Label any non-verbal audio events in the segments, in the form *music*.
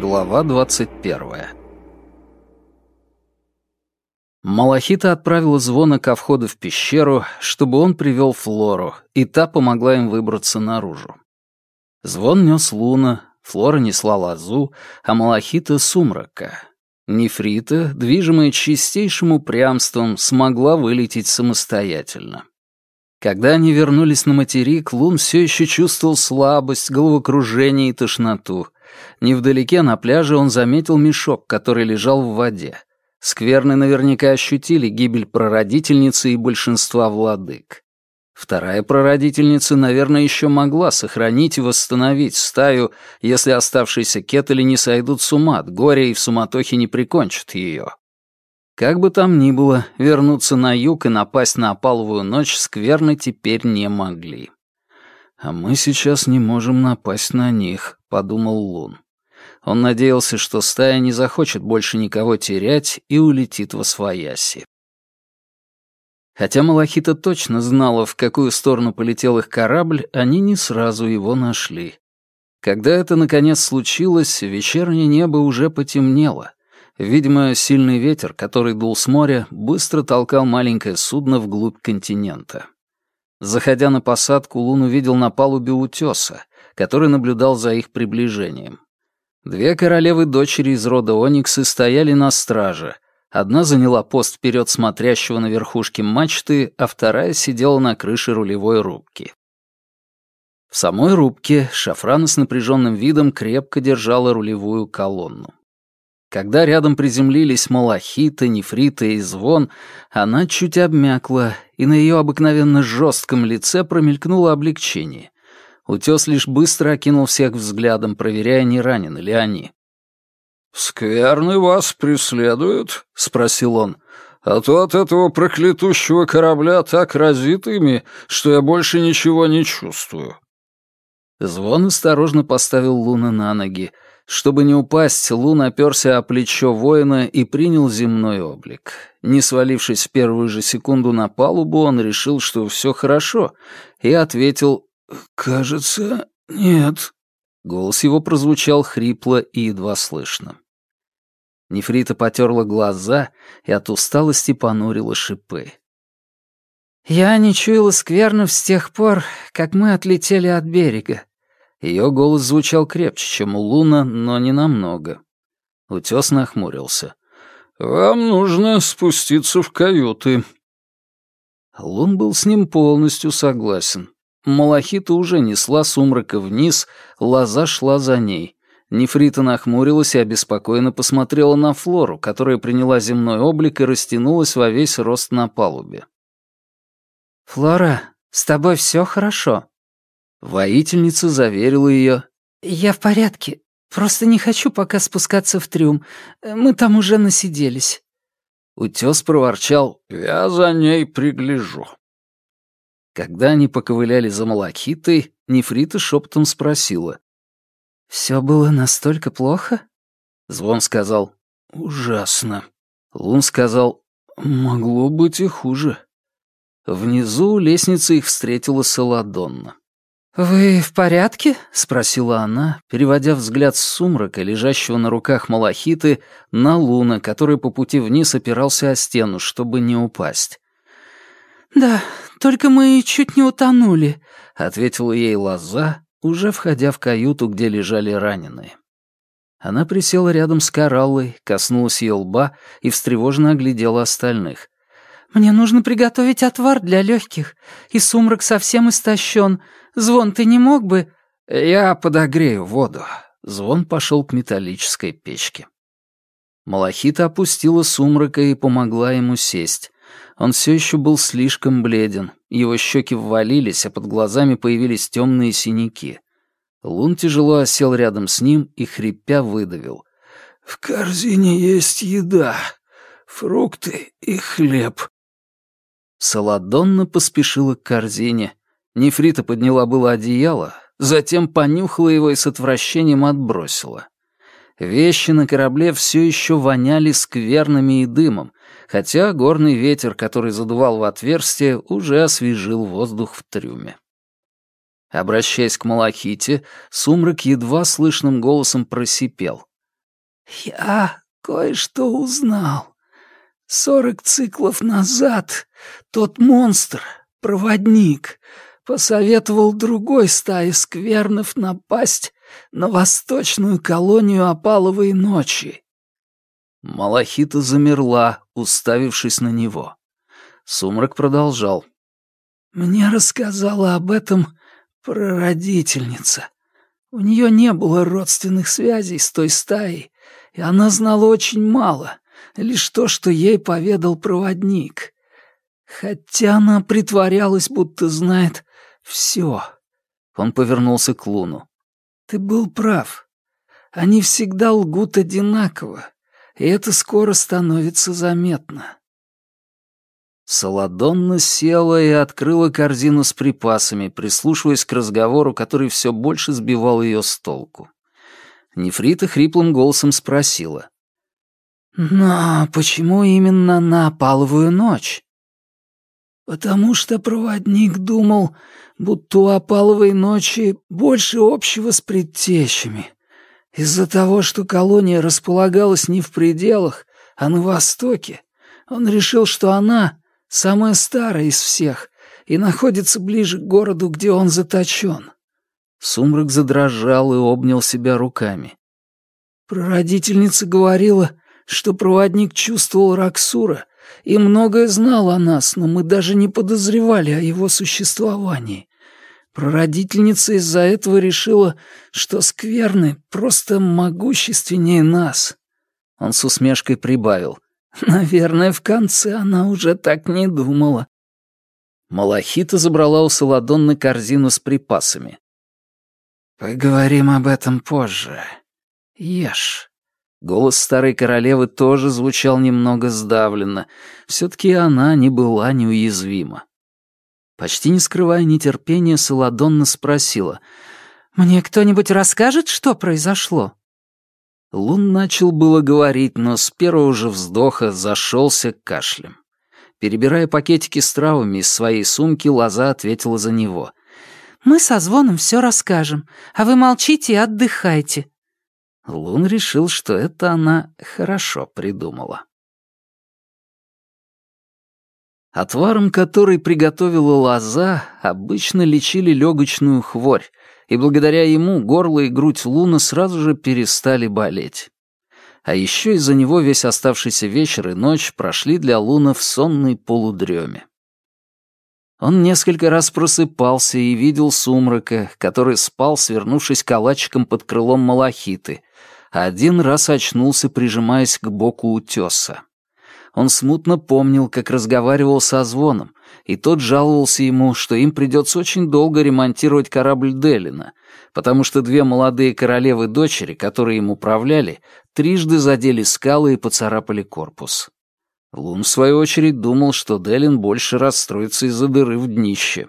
Глава 21 Малахита отправила звона ко входу в пещеру, чтобы он привел Флору, и та помогла им выбраться наружу. Звон нес Луна, Флора несла лозу, а Малахита — сумрака. Нефрита, движимая чистейшим упрямством, смогла вылететь самостоятельно. Когда они вернулись на материк, Лун все еще чувствовал слабость, головокружение и тошноту. Невдалеке на пляже он заметил мешок, который лежал в воде. Скверны наверняка ощутили гибель прародительницы и большинства владык. Вторая прародительница, наверное, еще могла сохранить и восстановить стаю, если оставшиеся кетали не сойдут с ума от горя и в суматохе не прикончат ее. Как бы там ни было, вернуться на юг и напасть на опаловую ночь скверны теперь не могли. «А мы сейчас не можем напасть на них», — подумал Лун. Он надеялся, что стая не захочет больше никого терять и улетит во свояси. Хотя Малахита точно знала, в какую сторону полетел их корабль, они не сразу его нашли. Когда это, наконец, случилось, вечернее небо уже потемнело. Видимо, сильный ветер, который дул с моря, быстро толкал маленькое судно вглубь континента. Заходя на посадку, Лун увидел на палубе утеса, который наблюдал за их приближением. Две королевы-дочери из рода Ониксы стояли на страже — Одна заняла пост вперед смотрящего на верхушке мачты, а вторая сидела на крыше рулевой рубки. В самой рубке Шафрана с напряженным видом крепко держала рулевую колонну. Когда рядом приземлились Малахита, Нефрита и Звон, она чуть обмякла, и на ее обыкновенно жестком лице промелькнуло облегчение. Утес лишь быстро окинул всех взглядом, проверяя, не ранены ли они. «Скверны вас преследуют?» — спросил он. «А то от этого проклятущего корабля так разит ими, что я больше ничего не чувствую». Звон осторожно поставил Луна на ноги. Чтобы не упасть, Лун оперся о плечо воина и принял земной облик. Не свалившись в первую же секунду на палубу, он решил, что все хорошо, и ответил «Кажется, нет». Голос его прозвучал хрипло и едва слышно. Нефрита потерла глаза и от усталости понурила шипы. «Я не чуяла сквернов с тех пор, как мы отлетели от берега». Ее голос звучал крепче, чем у Луна, но не намного. Утес нахмурился. «Вам нужно спуститься в каюты». Лун был с ним полностью согласен. Малахита уже несла сумрака вниз, лоза шла за ней. Нефрита нахмурилась и обеспокоенно посмотрела на Флору, которая приняла земной облик и растянулась во весь рост на палубе. «Флора, с тобой все хорошо?» Воительница заверила ее. «Я в порядке. Просто не хочу пока спускаться в трюм. Мы там уже насиделись». Утес проворчал. «Я за ней пригляжу». Когда они поковыляли за Малахитой, Нефрита шепотом спросила. «Все было настолько плохо?» Звон сказал «Ужасно». Лун сказал «Могло быть и хуже». Внизу лестница их встретила Саладонна. «Вы в порядке?» — спросила она, переводя взгляд с сумрака, лежащего на руках Малахиты, на Луна, который по пути вниз опирался о стену, чтобы не упасть. «Да, только мы чуть не утонули», — ответила ей Лоза, уже входя в каюту, где лежали раненые. Она присела рядом с Кораллой, коснулась ее лба и встревоженно оглядела остальных. «Мне нужно приготовить отвар для легких, и сумрак совсем истощен. Звон, ты не мог бы...» «Я подогрею воду». Звон пошел к металлической печке. Малахита опустила сумрака и помогла ему сесть. Он все еще был слишком бледен, его щеки ввалились, а под глазами появились темные синяки. Лун тяжело осел рядом с ним и, хрипя, выдавил. «В корзине есть еда, фрукты и хлеб». Саладонна поспешила к корзине. Нефрита подняла было одеяло, затем понюхала его и с отвращением отбросила. Вещи на корабле все еще воняли скверными и дымом, хотя горный ветер, который задувал в отверстие, уже освежил воздух в трюме. Обращаясь к Малахите, сумрак едва слышным голосом просипел. «Я кое-что узнал. Сорок циклов назад тот монстр, проводник, посоветовал другой стае сквернов напасть на восточную колонию опаловой ночи. Малахита замерла, уставившись на него. Сумрак продолжал. «Мне рассказала об этом прародительница. У нее не было родственных связей с той стаей, и она знала очень мало, лишь то, что ей поведал проводник. Хотя она притворялась, будто знает все. Он повернулся к Луну. «Ты был прав. Они всегда лгут одинаково, и это скоро становится заметно». Саладонна села и открыла корзину с припасами, прислушиваясь к разговору, который все больше сбивал ее с толку. Нефрита хриплым голосом спросила. «Но почему именно на опаловую ночь?» «Потому что проводник думал, будто у опаловой ночи больше общего с предтечами. Из-за того, что колония располагалась не в пределах, а на востоке, он решил, что она самая старая из всех и находится ближе к городу, где он заточен». Сумрак задрожал и обнял себя руками. Прародительница говорила, что проводник чувствовал Раксура и многое знал о нас, но мы даже не подозревали о его существовании. Прародительница из-за этого решила, что скверны просто могущественнее нас. Он с усмешкой прибавил. Наверное, в конце она уже так не думала. Малахита забрала у Саладонны корзину с припасами. «Поговорим об этом позже. Ешь». Голос старой королевы тоже звучал немного сдавленно. Все-таки она не была неуязвима. Почти не скрывая нетерпения, Саладонна спросила. «Мне кто-нибудь расскажет, что произошло?» Лун начал было говорить, но с первого же вздоха зашелся кашлем. Перебирая пакетики с травами из своей сумки, Лоза ответила за него. «Мы со звоном все расскажем, а вы молчите и отдыхайте. Лун решил, что это она хорошо придумала. Отваром, который приготовила лоза, обычно лечили легочную хворь, и благодаря ему горло и грудь Луна сразу же перестали болеть. А еще из-за него весь оставшийся вечер и ночь прошли для Луна в сонной полудреме. Он несколько раз просыпался и видел сумрака, который спал, свернувшись калачиком под крылом малахиты, один раз очнулся, прижимаясь к боку утеса. Он смутно помнил, как разговаривал со звоном, и тот жаловался ему, что им придется очень долго ремонтировать корабль Делина, потому что две молодые королевы-дочери, которые им управляли, трижды задели скалы и поцарапали корпус. Лун, в свою очередь, думал, что Делин больше расстроится из-за дыры в днище.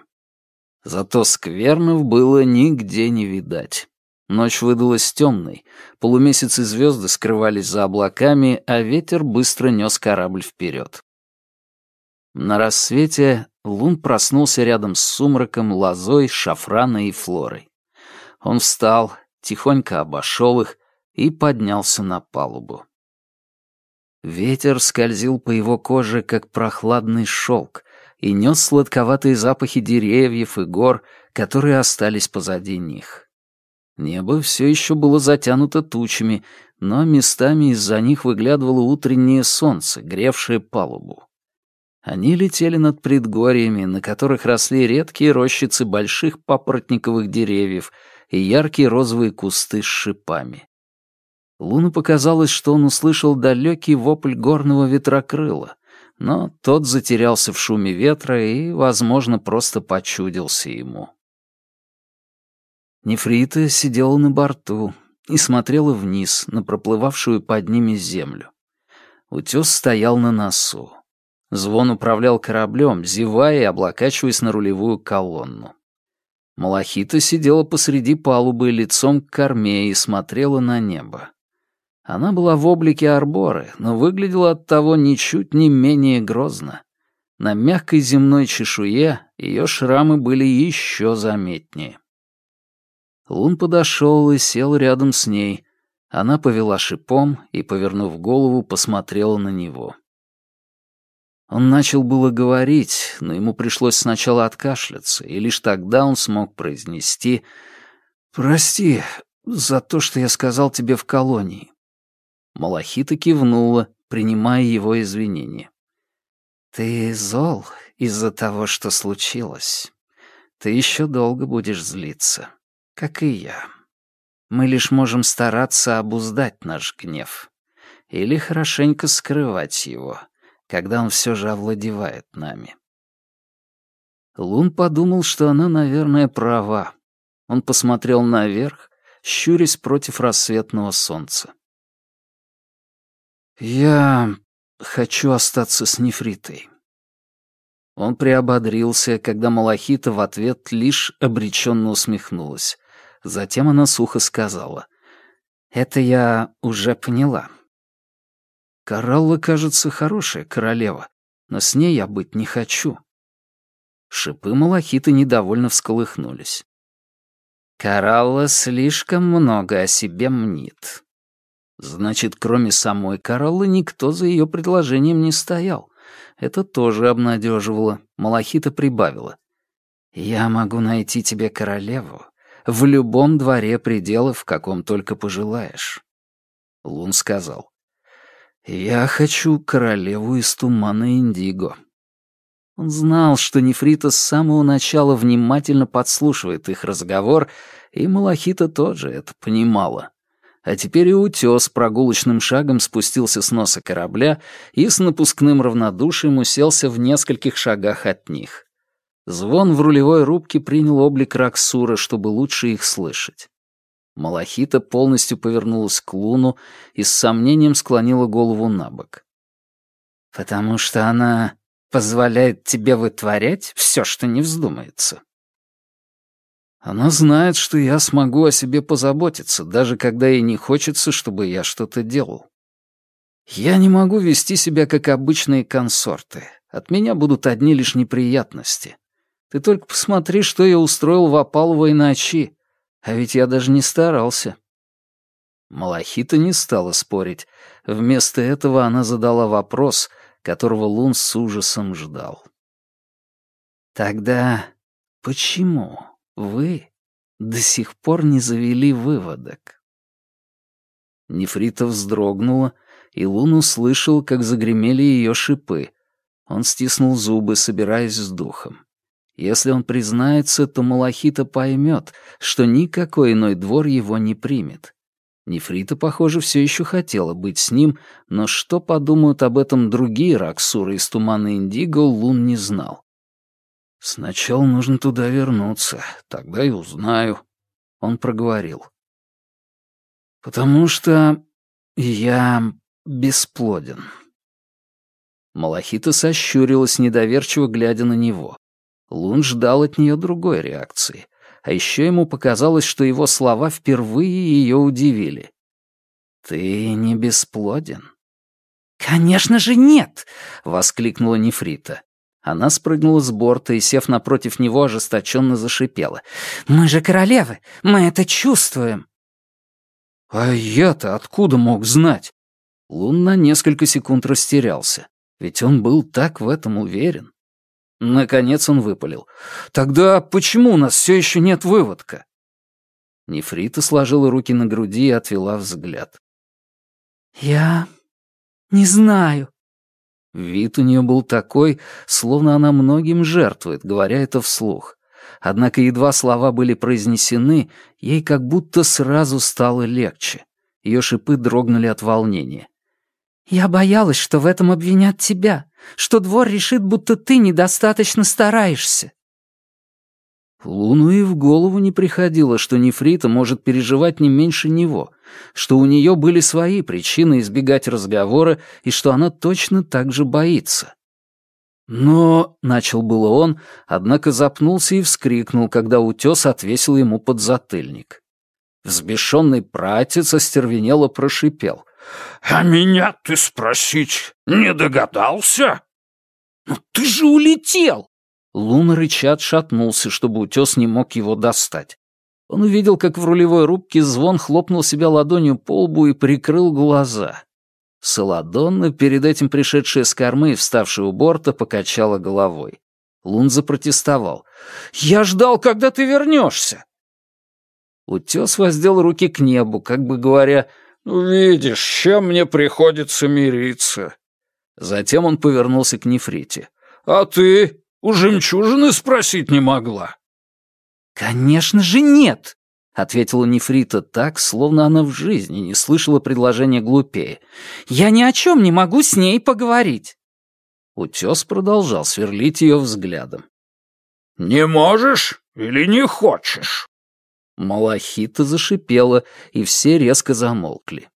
Зато сквернов было нигде не видать. Ночь выдалась темной, полумесяц и звезды скрывались за облаками, а ветер быстро нес корабль вперед. На рассвете Лун проснулся рядом с сумраком, лозой, шафраной и флорой. Он встал, тихонько обошел их и поднялся на палубу. Ветер скользил по его коже, как прохладный шелк, и нес сладковатые запахи деревьев и гор, которые остались позади них. Небо все еще было затянуто тучами, но местами из-за них выглядывало утреннее солнце, гревшее палубу. Они летели над предгорьями, на которых росли редкие рощицы больших папоротниковых деревьев и яркие розовые кусты с шипами. Луну показалось, что он услышал далекий вопль горного ветрокрыла, но тот затерялся в шуме ветра и, возможно, просто почудился ему. Нефрита сидела на борту и смотрела вниз на проплывавшую под ними землю. Утес стоял на носу. Звон управлял кораблем, зевая и облокачиваясь на рулевую колонну. Малахита сидела посреди палубы лицом к корме и смотрела на небо. Она была в облике арборы, но выглядела от того ничуть не менее грозно. На мягкой земной чешуе ее шрамы были еще заметнее. Лун подошел и сел рядом с ней. Она повела шипом и, повернув голову, посмотрела на него. Он начал было говорить, но ему пришлось сначала откашляться, и лишь тогда он смог произнести «Прости за то, что я сказал тебе в колонии». Малахита кивнула, принимая его извинения. «Ты зол из-за того, что случилось. Ты еще долго будешь злиться, как и я. Мы лишь можем стараться обуздать наш гнев или хорошенько скрывать его, когда он все же овладевает нами». Лун подумал, что она, наверное, права. Он посмотрел наверх, щурясь против рассветного солнца. «Я хочу остаться с нефритой». Он приободрился, когда Малахита в ответ лишь обреченно усмехнулась. Затем она сухо сказала. «Это я уже поняла. Коралла, кажется, хорошая королева, но с ней я быть не хочу». Шипы Малахита недовольно всколыхнулись. «Коралла слишком много о себе мнит. Значит, кроме самой Кораллы, никто за ее предложением не стоял. Это тоже обнадеживало. Малахита прибавила. «Я могу найти тебе королеву в любом дворе пределов, в каком только пожелаешь». Лун сказал. «Я хочу королеву из тумана Индиго». Он знал, что Нефрита с самого начала внимательно подслушивает их разговор, и Малахита тоже это понимала. А теперь и утес прогулочным шагом спустился с носа корабля и с напускным равнодушием уселся в нескольких шагах от них. Звон в рулевой рубке принял облик Раксура, чтобы лучше их слышать. Малахита полностью повернулась к Луну и с сомнением склонила голову на бок. «Потому что она позволяет тебе вытворять все, что не вздумается», она знает, что я смогу о себе позаботиться, даже когда ей не хочется, чтобы я что-то делал. Я не могу вести себя, как обычные консорты. От меня будут одни лишь неприятности. Ты только посмотри, что я устроил в опаловой ночи. А ведь я даже не старался. Малахита не стала спорить. Вместо этого она задала вопрос, которого Лун с ужасом ждал. «Тогда почему?» Вы до сих пор не завели выводок. Нефрита вздрогнула, и Лун услышал, как загремели ее шипы. Он стиснул зубы, собираясь с духом. Если он признается, то Малахита поймет, что никакой иной двор его не примет. Нефрита, похоже, все еще хотела быть с ним, но что подумают об этом другие Раксуры из Тумана Индиго, Лун не знал. «Сначала нужно туда вернуться, тогда и узнаю», — он проговорил. «Потому что я бесплоден». Малахита сощурилась, недоверчиво глядя на него. Лун ждал от нее другой реакции, а еще ему показалось, что его слова впервые ее удивили. «Ты не бесплоден?» «Конечно же нет!» — воскликнула Нефрита. Она спрыгнула с борта и, сев напротив него, ожесточенно зашипела. «Мы же королевы! Мы это чувствуем!» «А я-то откуда мог знать?» Лун на несколько секунд растерялся, ведь он был так в этом уверен. Наконец он выпалил. «Тогда почему у нас все еще нет выводка?» Нефрита сложила руки на груди и отвела взгляд. «Я не знаю», Вид у нее был такой, словно она многим жертвует, говоря это вслух. Однако едва слова были произнесены, ей как будто сразу стало легче. Ее шипы дрогнули от волнения. «Я боялась, что в этом обвинят тебя, что двор решит, будто ты недостаточно стараешься». Луну и в голову не приходило, что Нефрита может переживать не меньше него, что у нее были свои причины избегать разговора и что она точно так же боится. Но, — начал было он, однако запнулся и вскрикнул, когда утес отвесил ему подзатыльник. Взбешенный пратец остервенело прошипел. «А меня ты спросить не догадался?» «Ну ты же улетел!» Лун рыча отшатнулся, чтобы утес не мог его достать. Он увидел, как в рулевой рубке звон хлопнул себя ладонью по лбу и прикрыл глаза. Саладонна, перед этим пришедшая с кормы и вставшая у борта, покачала головой. Лун запротестовал. «Я ждал, когда ты вернешься!» Утес воздел руки к небу, как бы говоря, «Ну, видишь, чем мне приходится мириться». Затем он повернулся к Нефрите. «А ты у жемчужины спросить не могла?» «Конечно же нет!» — ответила Нефрита так, словно она в жизни не слышала предложения глупее. «Я ни о чем не могу с ней поговорить!» Утес продолжал сверлить ее взглядом. «Не можешь или не хочешь?» Малахита зашипела, и все резко замолкли.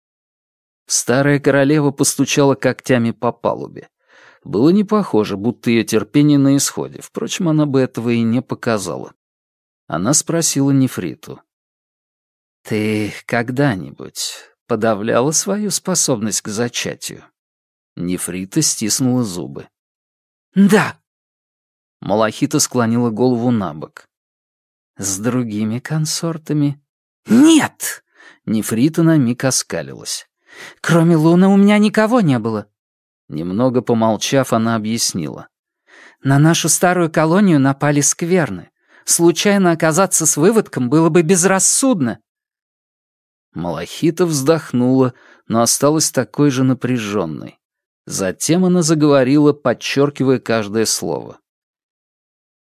Старая королева постучала когтями по палубе. Было не похоже, будто ее терпение на исходе. Впрочем, она бы этого и не показала. Она спросила Нефриту. «Ты когда-нибудь подавляла свою способность к зачатию?» Нефрита стиснула зубы. «Да». Малахита склонила голову на бок. «С другими консортами?» «Нет!» Нефрита на миг оскалилась. «Кроме Луны у меня никого не было». Немного помолчав, она объяснила. «На нашу старую колонию напали скверны. Случайно оказаться с выводком было бы безрассудно». Малахита вздохнула, но осталась такой же напряженной. Затем она заговорила, подчеркивая каждое слово.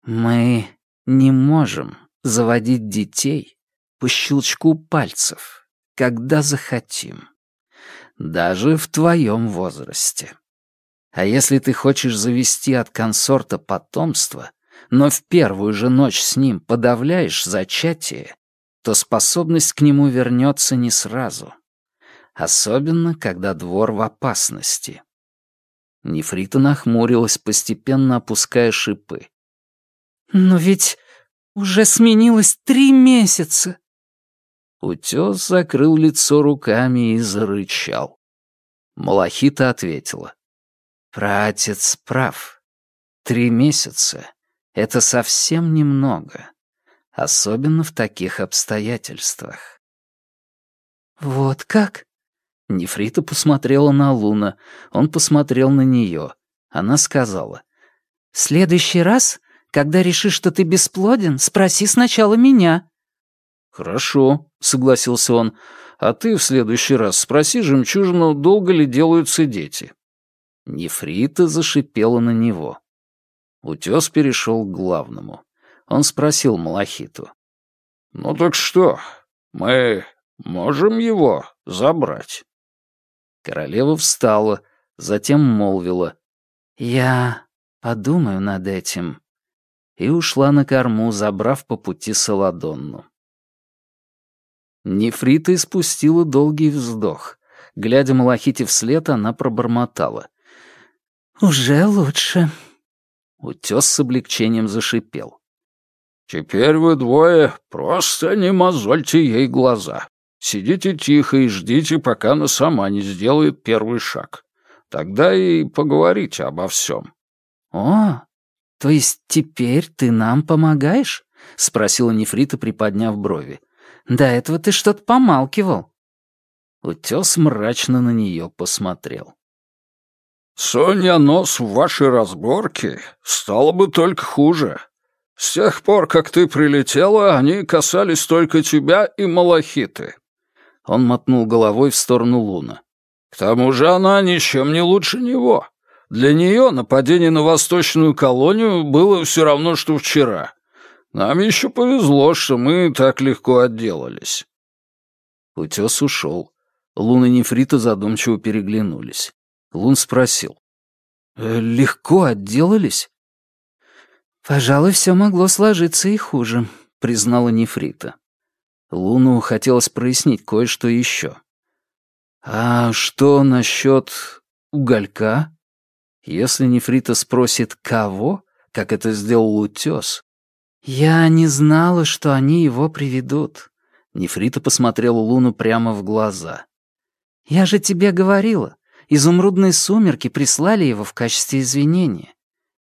«Мы не можем заводить детей по щелчку пальцев, когда захотим, даже в твоем возрасте. А если ты хочешь завести от консорта потомство, но в первую же ночь с ним подавляешь зачатие, то способность к нему вернется не сразу, особенно когда двор в опасности. Нефрита нахмурилась, постепенно опуская шипы. «Но ведь уже сменилось три месяца!» Утес закрыл лицо руками и зарычал. Малахита ответила. «Пратец прав. Три месяца — это совсем немного, особенно в таких обстоятельствах». «Вот как?» Нефрита посмотрела на Луна, он посмотрел на нее. Она сказала. «В следующий раз, когда решишь, что ты бесплоден, спроси сначала меня». «Хорошо», — согласился он. «А ты в следующий раз спроси жемчужину, долго ли делаются дети». Нефрита зашипела на него. Утес перешел к главному. Он спросил Малахиту. «Ну так что, мы можем его забрать?» Королева встала, затем молвила. «Я подумаю над этим». И ушла на корму, забрав по пути Саладонну. Нефрита испустила долгий вздох. Глядя Малахите вслед, она пробормотала. «Уже лучше». Утес с облегчением зашипел. «Теперь вы двое просто не мозольте ей глаза. Сидите тихо и ждите, пока она сама не сделает первый шаг. Тогда и поговорите обо всем». «О, то есть теперь ты нам помогаешь?» — спросила Нефрита, приподняв брови. «До этого ты что-то помалкивал». Утес мрачно на нее посмотрел. «Соня нос в вашей разборке стало бы только хуже. С тех пор, как ты прилетела, они касались только тебя и Малахиты. Он мотнул головой в сторону Луна. «К тому же она ничем не лучше него. Для нее нападение на восточную колонию было все равно, что вчера. Нам еще повезло, что мы так легко отделались». Утес ушел. Лун и Нефрита задумчиво переглянулись. Лун спросил. «Э, «Легко отделались?» «Пожалуй, все могло сложиться и хуже», — признала Нефрита. Луну хотелось прояснить кое-что еще. «А что насчет уголька?» Если Нефрита спросит «кого?», как это сделал утес. «Я не знала, что они его приведут». Нефрита посмотрела Луну прямо в глаза. «Я же тебе говорила, изумрудные сумерки прислали его в качестве извинения.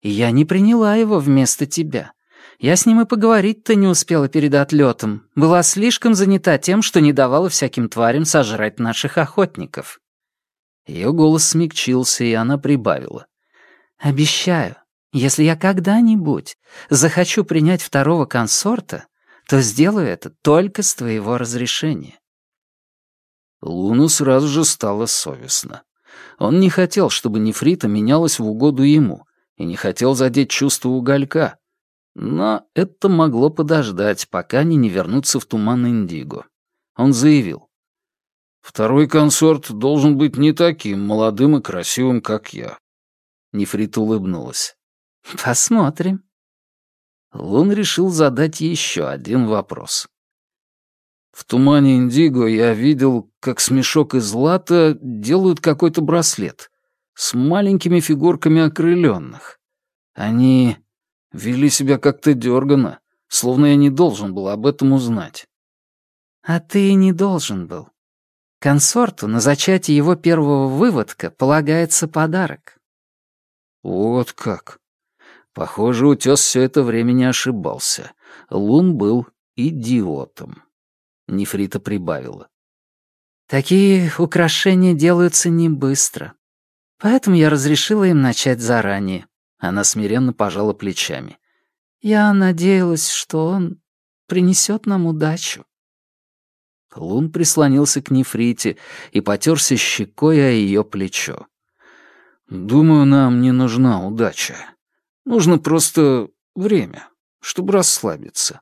И я не приняла его вместо тебя. Я с ним и поговорить-то не успела перед отлетом. Была слишком занята тем, что не давала всяким тварям сожрать наших охотников». Ее голос смягчился, и она прибавила. «Обещаю, если я когда-нибудь захочу принять второго консорта, то сделаю это только с твоего разрешения». Луну сразу же стало совестно. Он не хотел, чтобы нефрита менялась в угоду ему, и не хотел задеть чувство уголька. Но это могло подождать, пока они не вернутся в туман Индиго. Он заявил. «Второй консорт должен быть не таким молодым и красивым, как я». Нефрита улыбнулась. «Посмотрим». Лун решил задать еще один вопрос. В тумане Индиго я видел, как смешок из лата делают какой-то браслет с маленькими фигурками окрыленных. Они вели себя как-то дёрганно, словно я не должен был об этом узнать. А ты и не должен был. Консорту на зачатие его первого выводка полагается подарок. Вот как. Похоже, утес все это время не ошибался. Лун был идиотом. Нефрита прибавила. Такие украшения делаются не быстро. Поэтому я разрешила им начать заранее. Она смиренно пожала плечами. Я надеялась, что он принесет нам удачу. Лун прислонился к нефрите и потерся щекой о ее плечо. «Думаю, нам не нужна удача. Нужно просто время, чтобы расслабиться».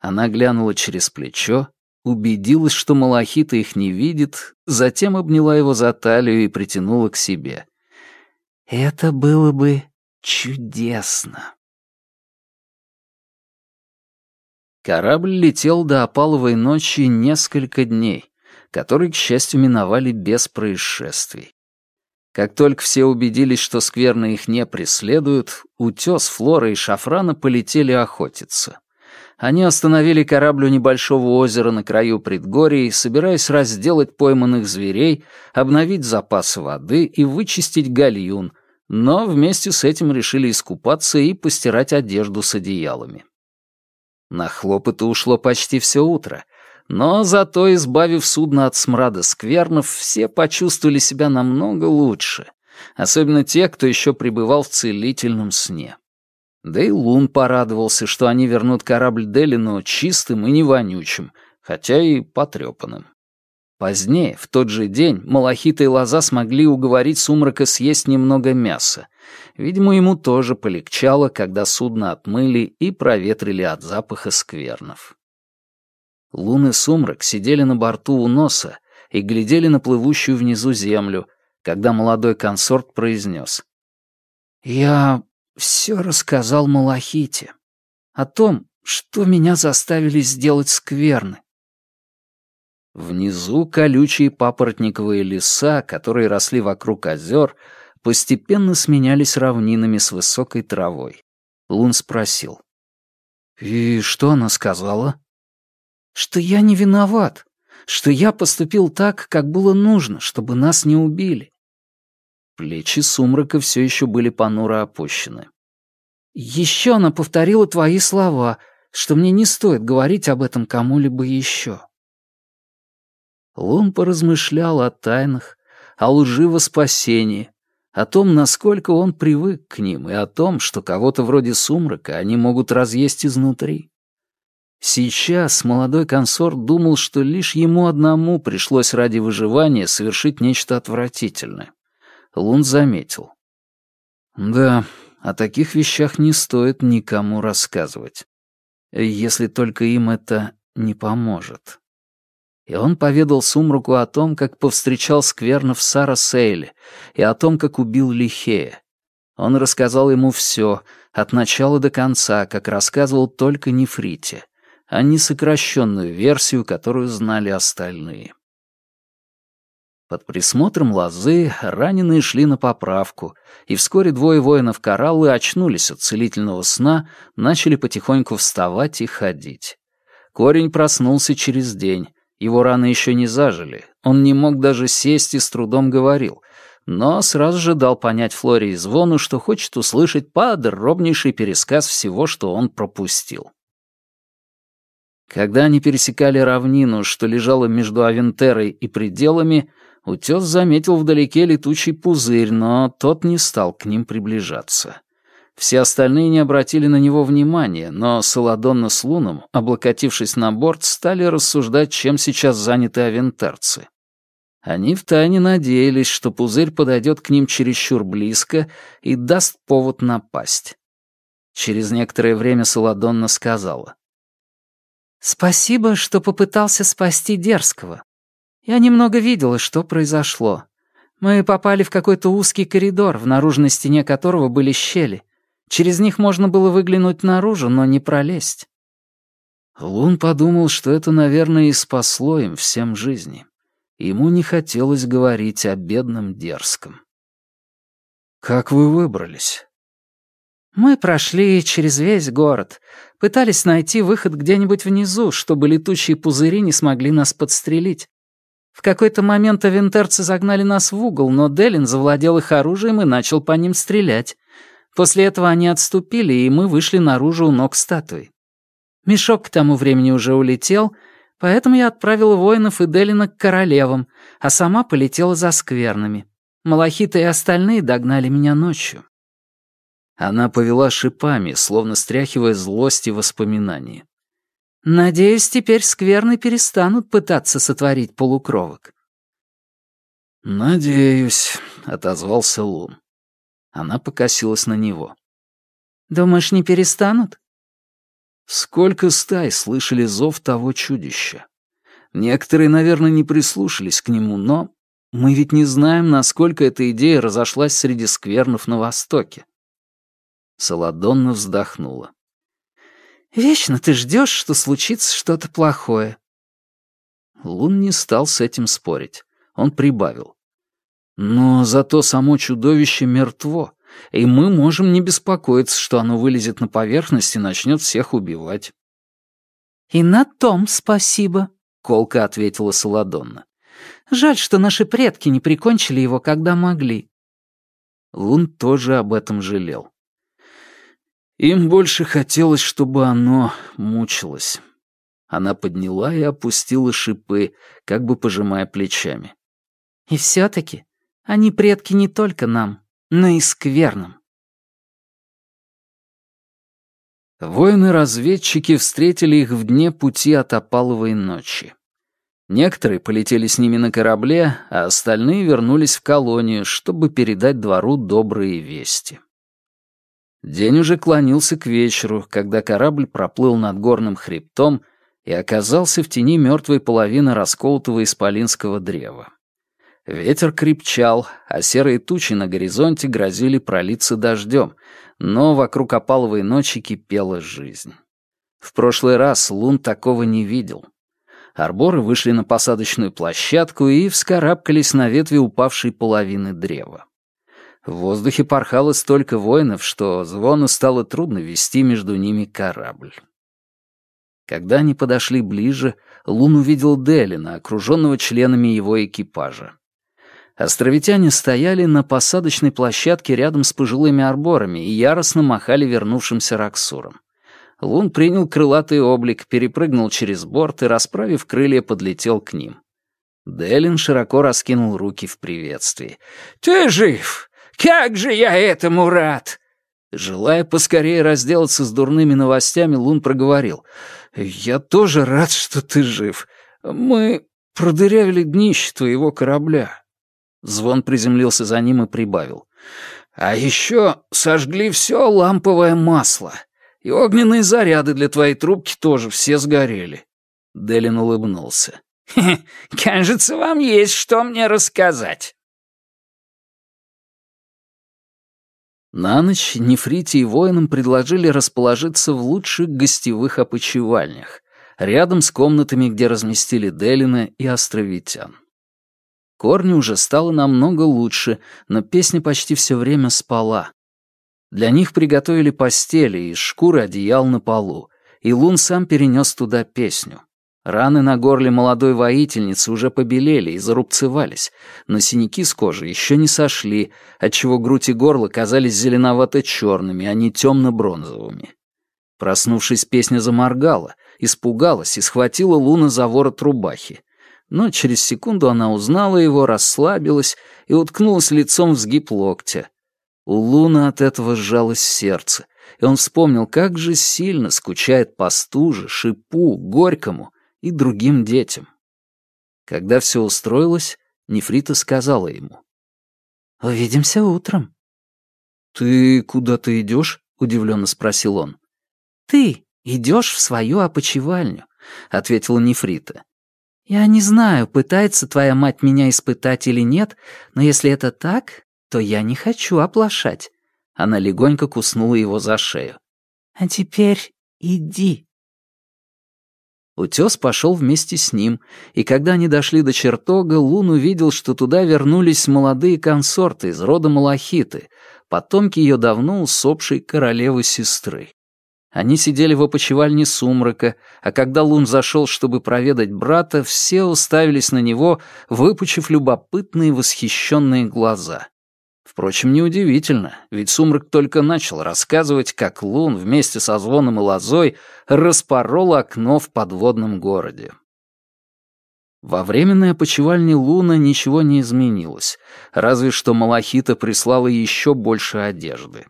Она глянула через плечо убедилась, что Малахита их не видит, затем обняла его за талию и притянула к себе. «Это было бы чудесно!» Корабль летел до опаловой ночи несколько дней, которые, к счастью, миновали без происшествий. Как только все убедились, что скверно их не преследуют, утес, флора и шафрана полетели охотиться. Они остановили корабль у небольшого озера на краю предгорий, собираясь разделать пойманных зверей, обновить запасы воды и вычистить гальюн, но вместе с этим решили искупаться и постирать одежду с одеялами. На хлопоты ушло почти все утро, но зато, избавив судно от смрада сквернов, все почувствовали себя намного лучше, особенно те, кто еще пребывал в целительном сне. Да и Лун порадовался, что они вернут корабль Делину чистым и не вонючим, хотя и потрепанным. Позднее, в тот же день, Малахита и Лоза смогли уговорить Сумрака съесть немного мяса. Видимо, ему тоже полегчало, когда судно отмыли и проветрили от запаха сквернов. Лун и Сумрак сидели на борту у носа и глядели на плывущую внизу землю, когда молодой консорт произнес. «Я все рассказал Малахите. О том, что меня заставили сделать скверны. Внизу колючие папоротниковые леса, которые росли вокруг озер, постепенно сменялись равнинами с высокой травой. Лун спросил. «И что она сказала?» «Что я не виноват, что я поступил так, как было нужно, чтобы нас не убили. Плечи сумрака все еще были понуро опущены. «Еще она повторила твои слова, что мне не стоит говорить об этом кому-либо еще». Лун поразмышлял о тайнах, о лжи во спасении, о том, насколько он привык к ним, и о том, что кого-то вроде сумрака они могут разъесть изнутри. Сейчас молодой консорт думал, что лишь ему одному пришлось ради выживания совершить нечто отвратительное. Лун заметил. «Да, о таких вещах не стоит никому рассказывать, если только им это не поможет». И он поведал Сумруку о том, как повстречал скверно в Сара Сейле, и о том, как убил Лихея. Он рассказал ему все, от начала до конца, как рассказывал только Нефрите, а не сокращенную версию, которую знали остальные. Под присмотром лозы раненые шли на поправку, и вскоре двое воинов кораллы очнулись от целительного сна, начали потихоньку вставать и ходить. Корень проснулся через день, его раны еще не зажили, он не мог даже сесть и с трудом говорил, но сразу же дал понять Флоре и Звону, что хочет услышать подробнейший пересказ всего, что он пропустил. Когда они пересекали равнину, что лежала между Авентерой и пределами, утес заметил вдалеке летучий пузырь, но тот не стал к ним приближаться. Все остальные не обратили на него внимания, но Саладонна с Луном, облокотившись на борт, стали рассуждать, чем сейчас заняты авентерцы. Они втайне надеялись, что пузырь подойдет к ним чересчур близко и даст повод напасть. Через некоторое время Саладонна сказала. «Спасибо, что попытался спасти Дерзкого. Я немного видела, что произошло. Мы попали в какой-то узкий коридор, в наружной стене которого были щели. Через них можно было выглянуть наружу, но не пролезть». Лун подумал, что это, наверное, и спасло им всем жизни. Ему не хотелось говорить о бедном дерзком. «Как вы выбрались?» «Мы прошли через весь город, пытались найти выход где-нибудь внизу, чтобы летучие пузыри не смогли нас подстрелить. В какой-то момент авентерцы загнали нас в угол, но Делин завладел их оружием и начал по ним стрелять. После этого они отступили, и мы вышли наружу у ног статуи. Мешок к тому времени уже улетел, Поэтому я отправила воинов и Делина к королевам, а сама полетела за скверными. Малахита и остальные догнали меня ночью. Она повела шипами, словно стряхивая злость и воспоминания. «Надеюсь, теперь скверны перестанут пытаться сотворить полукровок». «Надеюсь», — отозвался Лун. Она покосилась на него. «Думаешь, не перестанут?» Сколько стай слышали зов того чудища? Некоторые, наверное, не прислушались к нему, но мы ведь не знаем, насколько эта идея разошлась среди сквернов на Востоке. Саладонна вздохнула. «Вечно ты ждешь, что случится что-то плохое». Лун не стал с этим спорить. Он прибавил. «Но зато само чудовище мертво, и мы можем не беспокоиться, что оно вылезет на поверхность и начнет всех убивать». «И на том спасибо», — колко ответила Саладонна. «Жаль, что наши предки не прикончили его, когда могли». Лун тоже об этом жалел. Им больше хотелось, чтобы оно мучилось. Она подняла и опустила шипы, как бы пожимая плечами. «И все-таки они предки не только нам, но и скверным. Воины-разведчики встретили их в дне пути от опаловой ночи. Некоторые полетели с ними на корабле, а остальные вернулись в колонию, чтобы передать двору добрые вести. День уже клонился к вечеру, когда корабль проплыл над горным хребтом и оказался в тени мертвой половины расколотого исполинского древа. Ветер крепчал, а серые тучи на горизонте грозили пролиться дождем, но вокруг опаловой ночи кипела жизнь. В прошлый раз Лун такого не видел. Арборы вышли на посадочную площадку и вскарабкались на ветви упавшей половины древа. В воздухе порхало столько воинов, что звону стало трудно вести между ними корабль. Когда они подошли ближе, Лун увидел Делина, окруженного членами его экипажа. Островитяне стояли на посадочной площадке рядом с пожилыми арборами и яростно махали вернувшимся Раксуром. Лун принял крылатый облик, перепрыгнул через борт и, расправив крылья, подлетел к ним. Делин широко раскинул руки в приветствии. «Ты жив! Как же я этому рад!» Желая поскорее разделаться с дурными новостями, Лун проговорил. «Я тоже рад, что ты жив. Мы продырявили днище твоего корабля. Звон приземлился за ним и прибавил. «А еще сожгли все ламповое масло. И огненные заряды для твоей трубки тоже все сгорели». Делин улыбнулся. «Хе кажется, вам есть что мне рассказать». На ночь Нефрите и воинам предложили расположиться в лучших гостевых опочивальнях, рядом с комнатами, где разместили Делина и островитян. Корни уже стало намного лучше, но песня почти все время спала. Для них приготовили постели из шкуры одеял на полу, и Лун сам перенес туда песню. Раны на горле молодой воительницы уже побелели и зарубцевались, но синяки с кожи еще не сошли, отчего грудь и горло казались зеленовато-черными, а не темно-бронзовыми. Проснувшись, песня заморгала, испугалась и схватила Луна за ворот рубахи. Но через секунду она узнала его, расслабилась и уткнулась лицом в сгиб локтя. У Луны от этого сжалось сердце, и он вспомнил, как же сильно скучает по стуже, шипу, горькому и другим детям. Когда все устроилось, Нефрита сказала ему. «Увидимся утром». «Ты куда-то идешь?» — удивленно спросил он. «Ты идешь в свою опочивальню», — ответила Нефрита. «Я не знаю, пытается твоя мать меня испытать или нет, но если это так, то я не хочу оплошать». Она легонько куснула его за шею. «А теперь иди». Утес пошел вместе с ним, и когда они дошли до чертога, Лун увидел, что туда вернулись молодые консорты из рода Малахиты, потомки ее давно усопшей королевы-сестры. Они сидели в опочивальне сумрака, а когда Лун зашел, чтобы проведать брата, все уставились на него, выпучив любопытные восхищенные глаза. Впрочем, неудивительно, ведь Сумрак только начал рассказывать, как Лун вместе со Звоном и Лозой распорол окно в подводном городе. Во временной опочивальне Луна ничего не изменилось, разве что Малахита прислала еще больше одежды.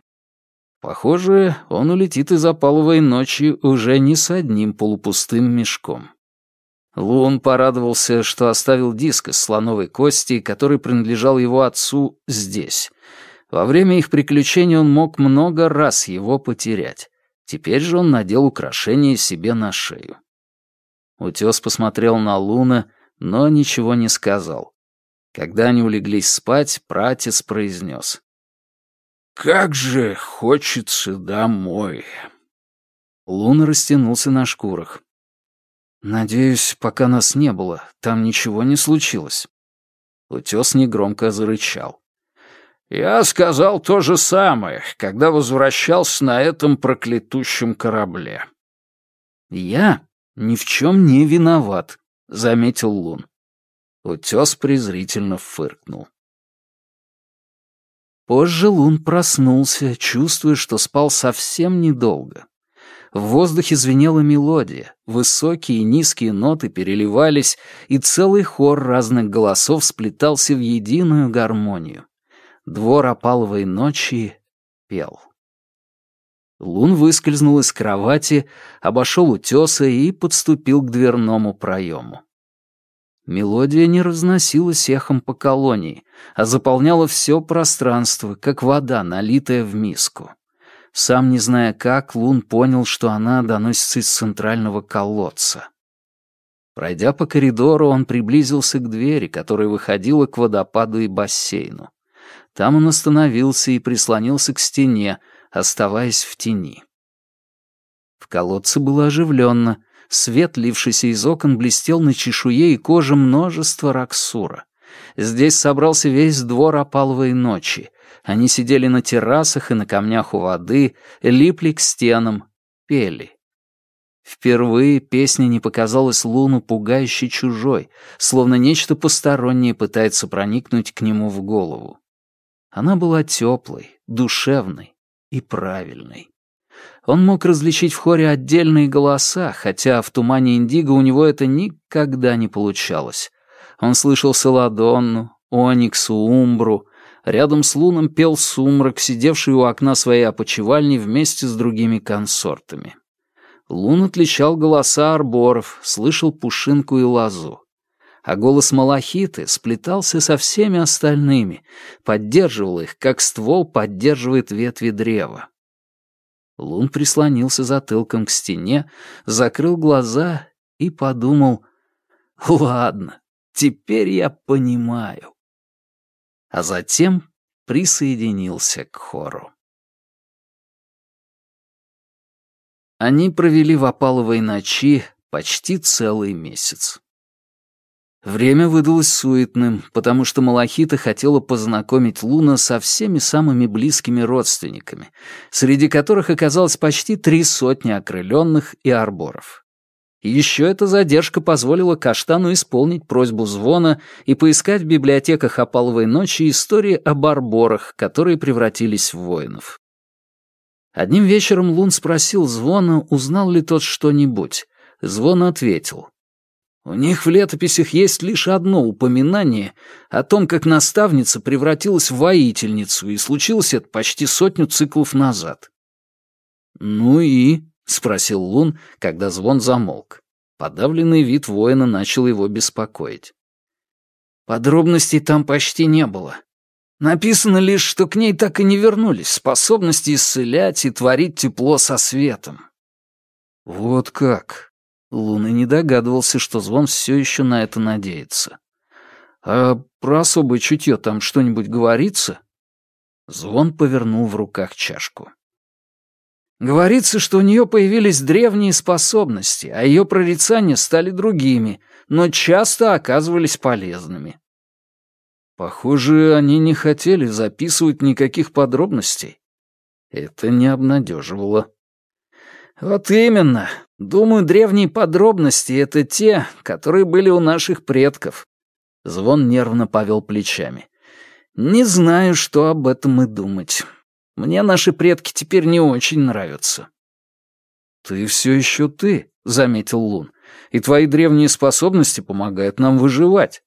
Похоже, он улетит из опаловой ночи уже не с одним полупустым мешком. Лун порадовался, что оставил диск из слоновой кости, который принадлежал его отцу, здесь. Во время их приключений он мог много раз его потерять. Теперь же он надел украшение себе на шею. Утес посмотрел на Луна, но ничего не сказал. Когда они улеглись спать, пратец произнес. «Как же хочется домой!» Луна растянулся на шкурах. «Надеюсь, пока нас не было, там ничего не случилось». Утес негромко зарычал. «Я сказал то же самое, когда возвращался на этом проклятущем корабле». «Я ни в чем не виноват», — заметил Лун. Утес презрительно фыркнул. Позже Лун проснулся, чувствуя, что спал совсем недолго. В воздухе звенела мелодия, высокие и низкие ноты переливались, и целый хор разных голосов сплетался в единую гармонию. Двор опаловой ночи пел. Лун выскользнул из кровати, обошел утеса и подступил к дверному проему. Мелодия не разносилась эхом по колонии, а заполняла все пространство, как вода, налитая в миску. Сам не зная как, Лун понял, что она доносится из центрального колодца. Пройдя по коридору, он приблизился к двери, которая выходила к водопаду и бассейну. Там он остановился и прислонился к стене, оставаясь в тени. В колодце было оживленно. Свет, лившийся из окон, блестел на чешуе и коже множества раксура. Здесь собрался весь двор опаловой ночи, они сидели на террасах и на камнях у воды, липли к стенам, пели. Впервые песня не показалась Луну пугающе чужой, словно нечто постороннее пытается проникнуть к нему в голову. Она была теплой, душевной и правильной. Он мог различить в хоре отдельные голоса, хотя в тумане Индиго у него это никогда не получалось. Он слышал Саладонну, Ониксу, Умбру, Рядом с Луном пел сумрак, сидевший у окна своей опочивальни вместе с другими консортами. Лун отличал голоса арборов, слышал пушинку и лазу. А голос Малахиты сплетался со всеми остальными, поддерживал их, как ствол поддерживает ветви древа. Лун прислонился затылком к стене, закрыл глаза и подумал, «Ладно, теперь я понимаю» а затем присоединился к хору. Они провели в опаловой ночи почти целый месяц. Время выдалось суетным, потому что Малахита хотела познакомить Луна со всеми самыми близкими родственниками, среди которых оказалось почти три сотни окрыленных и арборов. Еще эта задержка позволила Каштану исполнить просьбу звона и поискать в библиотеках Опаловой ночи истории о барборах, которые превратились в воинов. Одним вечером Лун спросил Звона, узнал ли тот что-нибудь. Звон ответил. У них в летописях есть лишь одно упоминание о том, как наставница превратилась в воительницу, и случилось это почти сотню циклов назад. «Ну и?» — спросил Лун, когда звон замолк. Подавленный вид воина начал его беспокоить. Подробностей там почти не было. Написано лишь, что к ней так и не вернулись способности исцелять и творить тепло со светом. Вот как. Лун и не догадывался, что звон все еще на это надеется. А про особое чутье там что-нибудь говорится? Звон повернул в руках чашку. Говорится, что у нее появились древние способности, а ее прорицания стали другими, но часто оказывались полезными. Похоже, они не хотели записывать никаких подробностей. Это не обнадеживало. Вот именно. Думаю, древние подробности — это те, которые были у наших предков. Звон нервно повел плечами. Не знаю, что об этом и думать. Мне наши предки теперь не очень нравятся». «Ты все еще ты», — заметил Лун, «и твои древние способности помогают нам выживать».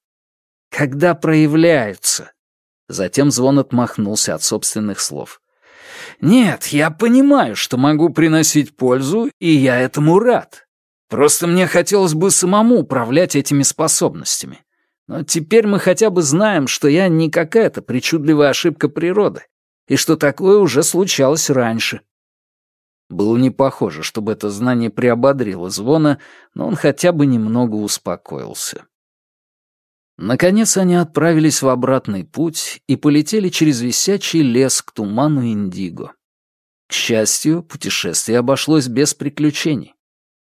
«Когда проявляются». Затем звон отмахнулся от собственных слов. «Нет, я понимаю, что могу приносить пользу, и я этому рад. Просто мне хотелось бы самому управлять этими способностями. Но теперь мы хотя бы знаем, что я не какая-то причудливая ошибка природы, и что такое уже случалось раньше. Было не похоже, чтобы это знание приободрило звона, но он хотя бы немного успокоился. Наконец они отправились в обратный путь и полетели через висячий лес к туману Индиго. К счастью, путешествие обошлось без приключений.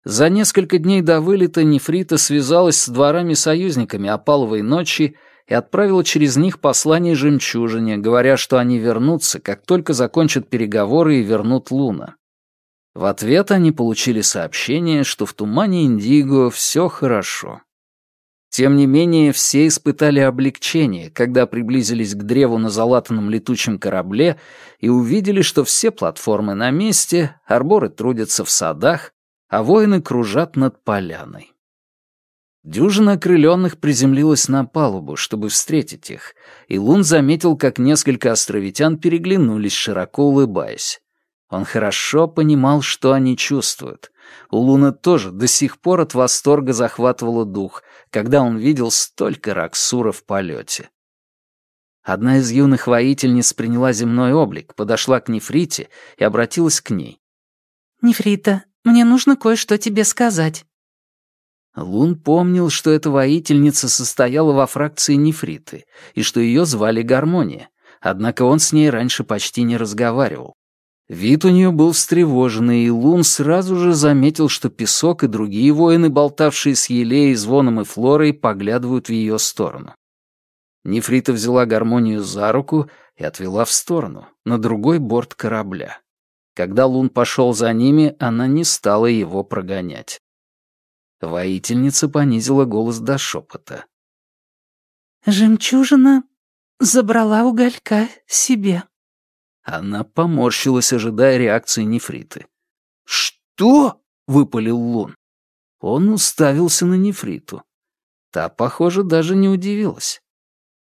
За несколько дней до вылета Нефрита связалась с дворами-союзниками Опаловой ночи и отправила через них послание жемчужине, говоря, что они вернутся, как только закончат переговоры и вернут Луна. В ответ они получили сообщение, что в тумане Индиго все хорошо. Тем не менее, все испытали облегчение, когда приблизились к древу на залатанном летучем корабле и увидели, что все платформы на месте, арборы трудятся в садах, а воины кружат над поляной. Дюжина окрыленных приземлилась на палубу, чтобы встретить их, и Лун заметил, как несколько островитян переглянулись, широко улыбаясь. Он хорошо понимал, что они чувствуют. У Луна тоже до сих пор от восторга захватывало дух, когда он видел столько Раксура в полете. Одна из юных воительниц приняла земной облик, подошла к Нефрите и обратилась к ней. «Нефрита, мне нужно кое-что тебе сказать». Лун помнил, что эта воительница состояла во фракции нефриты и что ее звали Гармония, однако он с ней раньше почти не разговаривал. Вид у нее был встревоженный, и Лун сразу же заметил, что Песок и другие воины, болтавшие с Елеей, Звоном и Флорой, поглядывают в ее сторону. Нефрита взяла гармонию за руку и отвела в сторону, на другой борт корабля. Когда Лун пошел за ними, она не стала его прогонять. Воительница понизила голос до шепота. «Жемчужина забрала уголька себе». Она поморщилась, ожидая реакции нефриты. «Что?» — выпалил Лун. Он уставился на нефриту. Та, похоже, даже не удивилась.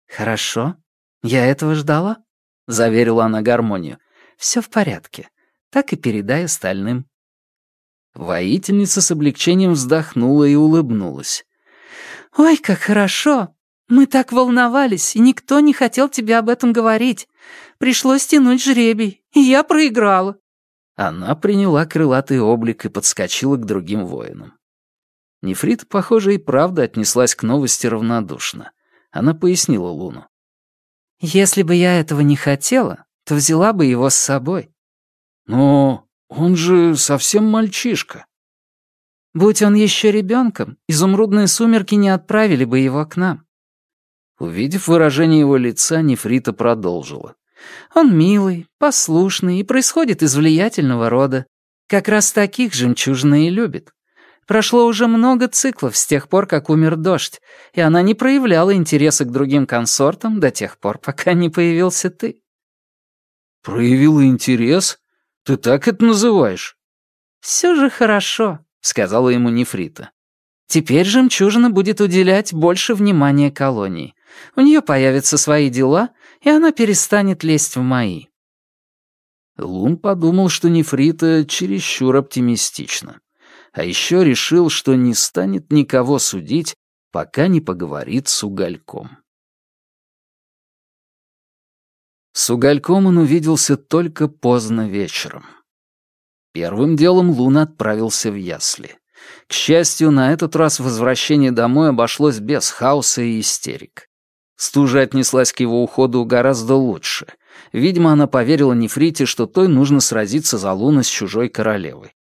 «Хорошо, я этого ждала», — заверила она гармонию. «Все в порядке. Так и передай остальным». Воительница с облегчением вздохнула и улыбнулась. «Ой, как хорошо! Мы так волновались, и никто не хотел тебе об этом говорить. Пришлось тянуть жребий, и я проиграла». Она приняла крылатый облик и подскочила к другим воинам. Нефрита, похоже, и правда отнеслась к новости равнодушно. Она пояснила Луну. «Если бы я этого не хотела, то взяла бы его с собой». «Но он же совсем мальчишка. Будь он еще ребенком, изумрудные сумерки не отправили бы его к нам. Увидев выражение его лица, Нефрита продолжила. Он милый, послушный и происходит из влиятельного рода. Как раз таких жемчужина и любит. Прошло уже много циклов с тех пор, как умер дождь, и она не проявляла интереса к другим консортам до тех пор, пока не появился ты». «Проявила интерес? Ты так это называешь?» «Все же хорошо», — сказала ему Нефрита. «Теперь жемчужина будет уделять больше внимания колонии. У нее появятся свои дела, и она перестанет лезть в мои». Лун подумал, что Нефрита чересчур оптимистична а еще решил, что не станет никого судить, пока не поговорит с угольком. С угольком он увиделся только поздно вечером. Первым делом Луна отправился в ясли. К счастью, на этот раз возвращение домой обошлось без хаоса и истерик. Стужа отнеслась к его уходу гораздо лучше. Видимо, она поверила Нефрите, что той нужно сразиться за Луна с чужой королевой.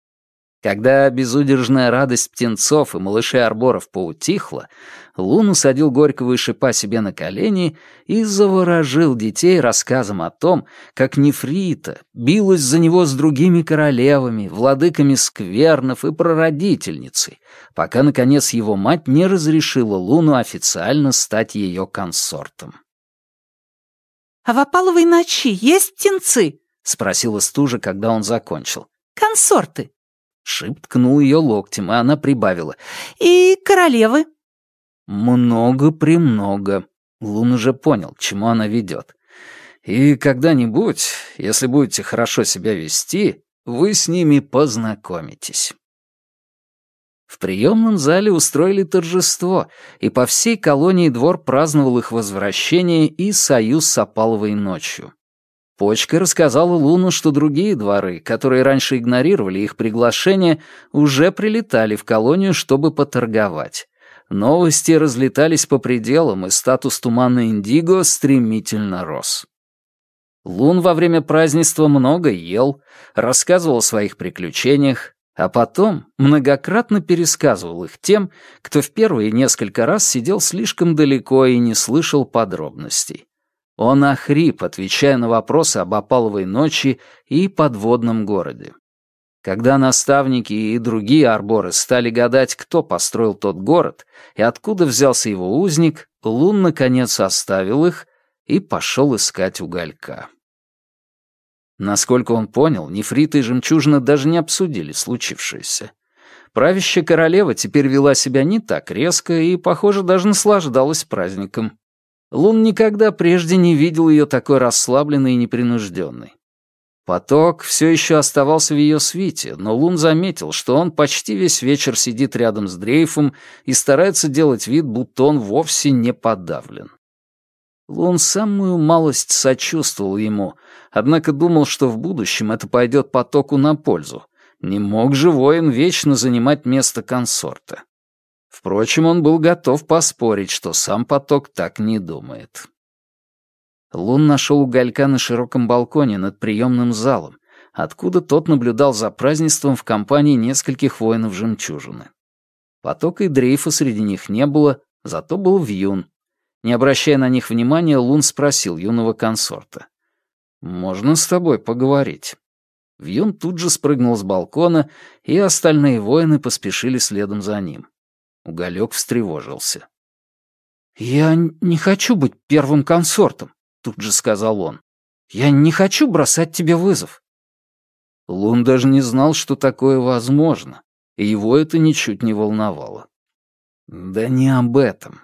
Когда безудержная радость птенцов и малышей арборов поутихла, Лун усадил Горького и Шипа себе на колени и заворожил детей рассказом о том, как Нефрита билась за него с другими королевами, владыками сквернов и прародительницей, пока, наконец, его мать не разрешила Луну официально стать ее консортом. «А в опаловой ночи есть птенцы?» — спросила стужа, когда он закончил. «Консорты». Шип ткнул ее локтем, и она прибавила. «И королевы?» «Много-премного». Лун уже понял, чему она ведет. «И когда-нибудь, если будете хорошо себя вести, вы с ними познакомитесь». В приемном зале устроили торжество, и по всей колонии двор праздновал их возвращение и союз с Опаловой ночью. Почка рассказала Луну, что другие дворы, которые раньше игнорировали их приглашение, уже прилетали в колонию, чтобы поторговать. Новости разлетались по пределам, и статус тумана Индиго стремительно рос. Лун во время празднества много ел, рассказывал о своих приключениях, а потом многократно пересказывал их тем, кто в первые несколько раз сидел слишком далеко и не слышал подробностей. Он охрип, отвечая на вопросы об опаловой ночи и подводном городе. Когда наставники и другие арборы стали гадать, кто построил тот город и откуда взялся его узник, Лун наконец оставил их и пошел искать уголька. Насколько он понял, нефриты и жемчужина даже не обсудили случившееся. Правящая королева теперь вела себя не так резко и, похоже, даже наслаждалась праздником. Лун никогда прежде не видел ее такой расслабленной и непринужденной. Поток все еще оставался в ее свите, но Лун заметил, что он почти весь вечер сидит рядом с Дрейфом и старается делать вид, будто он вовсе не подавлен. Лун самую малость сочувствовал ему, однако думал, что в будущем это пойдет потоку на пользу. Не мог же воин вечно занимать место консорта. Впрочем, он был готов поспорить, что сам поток так не думает. Лун нашел уголька на широком балконе над приемным залом, откуда тот наблюдал за празднеством в компании нескольких воинов жемчужины. Потока и дрейфа среди них не было, зато был Вьюн. Не обращая на них внимания, Лун спросил юного консорта. «Можно с тобой поговорить?» Вьюн тут же спрыгнул с балкона, и остальные воины поспешили следом за ним. Уголек встревожился. «Я не хочу быть первым консортом», — тут же сказал он. «Я не хочу бросать тебе вызов». Лун даже не знал, что такое возможно, и его это ничуть не волновало. Да не об этом.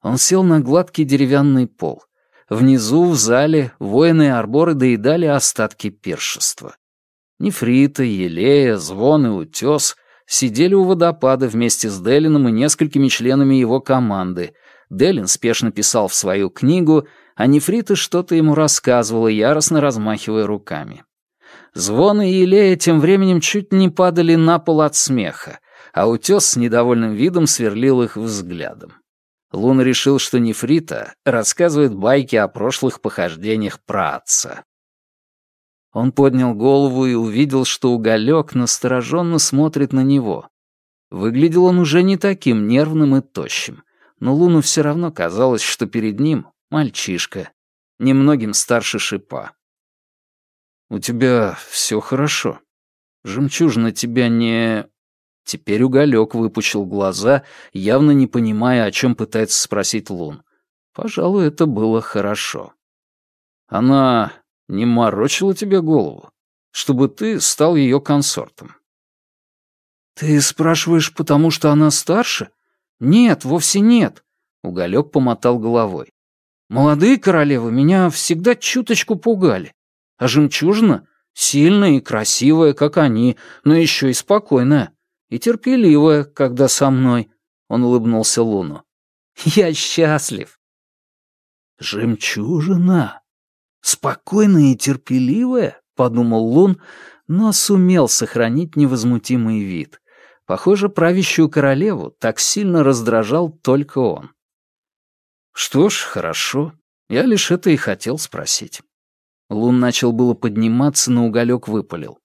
Он сел на гладкий деревянный пол. Внизу, в зале, воины и арборы доедали остатки пиршества. Нефрита, елея, звон и утес сидели у водопада вместе с Делином и несколькими членами его команды. Делин спешно писал в свою книгу, а Нефрита что-то ему рассказывала, яростно размахивая руками. Звон и Елея тем временем чуть не падали на пол от смеха, а утес с недовольным видом сверлил их взглядом. Лун решил, что Нефрита рассказывает байки о прошлых похождениях праотца. Он поднял голову и увидел, что уголек настороженно смотрит на него. Выглядел он уже не таким нервным и тощим, но Луну все равно казалось, что перед ним мальчишка, немногим старше шипа. «У тебя все хорошо. Жемчужина тебя не...» Теперь уголек выпучил глаза, явно не понимая, о чем пытается спросить Лун. Пожалуй, это было хорошо. Она не морочила тебе голову, чтобы ты стал ее консортом. «Ты спрашиваешь, потому что она старше?» «Нет, вовсе нет», — Уголек помотал головой. «Молодые королевы меня всегда чуточку пугали, а жемчужина сильная и красивая, как они, но еще и спокойная, и терпеливая, когда со мной», — он улыбнулся Луну. *laughs* «Я счастлив». «Жемчужина? Спокойная и терпеливая?» — подумал Лун, но сумел сохранить невозмутимый вид. Похоже, правящую королеву так сильно раздражал только он. Что ж, хорошо. Я лишь это и хотел спросить. Лун начал было подниматься, но уголек выпалил.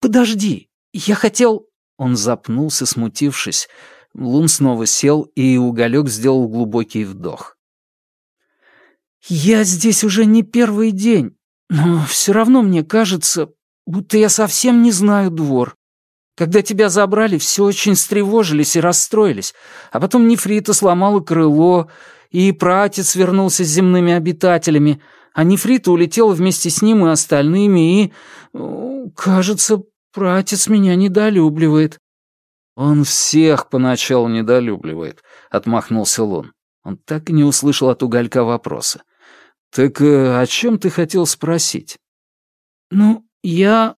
«Подожди, я хотел...» Он запнулся, смутившись. Лун снова сел, и уголек сделал глубокий вдох. «Я здесь уже не первый день, но все равно мне кажется, будто я совсем не знаю двор. Когда тебя забрали, все очень встревожились и расстроились. А потом Нефрита сломала крыло, и пратец вернулся с земными обитателями, а Нефрита улетела вместе с ним и остальными, и... Кажется, пратец меня недолюбливает». «Он всех поначалу недолюбливает», — отмахнулся Лун. Он так и не услышал от уголька вопроса. «Так э, о чем ты хотел спросить?» «Ну, я...»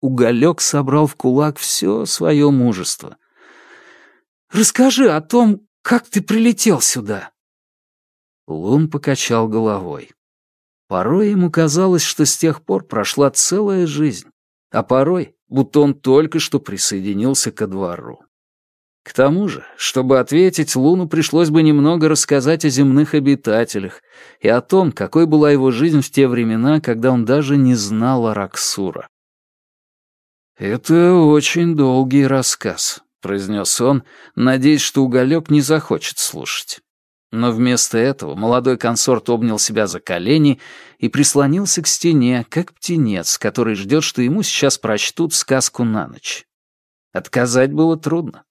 Уголек собрал в кулак все свое мужество. «Расскажи о том, как ты прилетел сюда». Лун покачал головой. Порой ему казалось, что с тех пор прошла целая жизнь, а порой, будто он только что присоединился ко двору. К тому же, чтобы ответить, Луну пришлось бы немного рассказать о земных обитателях и о том, какой была его жизнь в те времена, когда он даже не знал Араксура. «Это очень долгий рассказ», — произнес он, надеясь, что уголек не захочет слушать. Но вместо этого молодой консорт обнял себя за колени и прислонился к стене, как птенец, который ждет, что ему сейчас прочтут сказку на ночь. Отказать было трудно.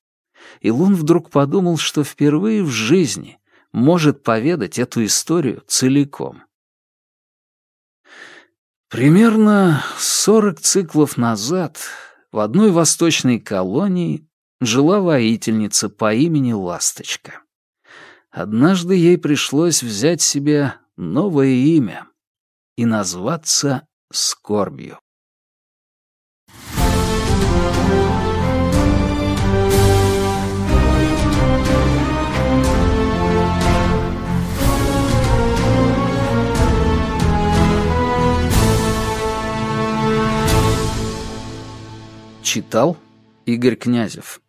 И Лун вдруг подумал, что впервые в жизни может поведать эту историю целиком. Примерно сорок циклов назад в одной восточной колонии жила воительница по имени Ласточка. Однажды ей пришлось взять себе новое имя и назваться Скорбью. Читал Игорь Князев